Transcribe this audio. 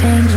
change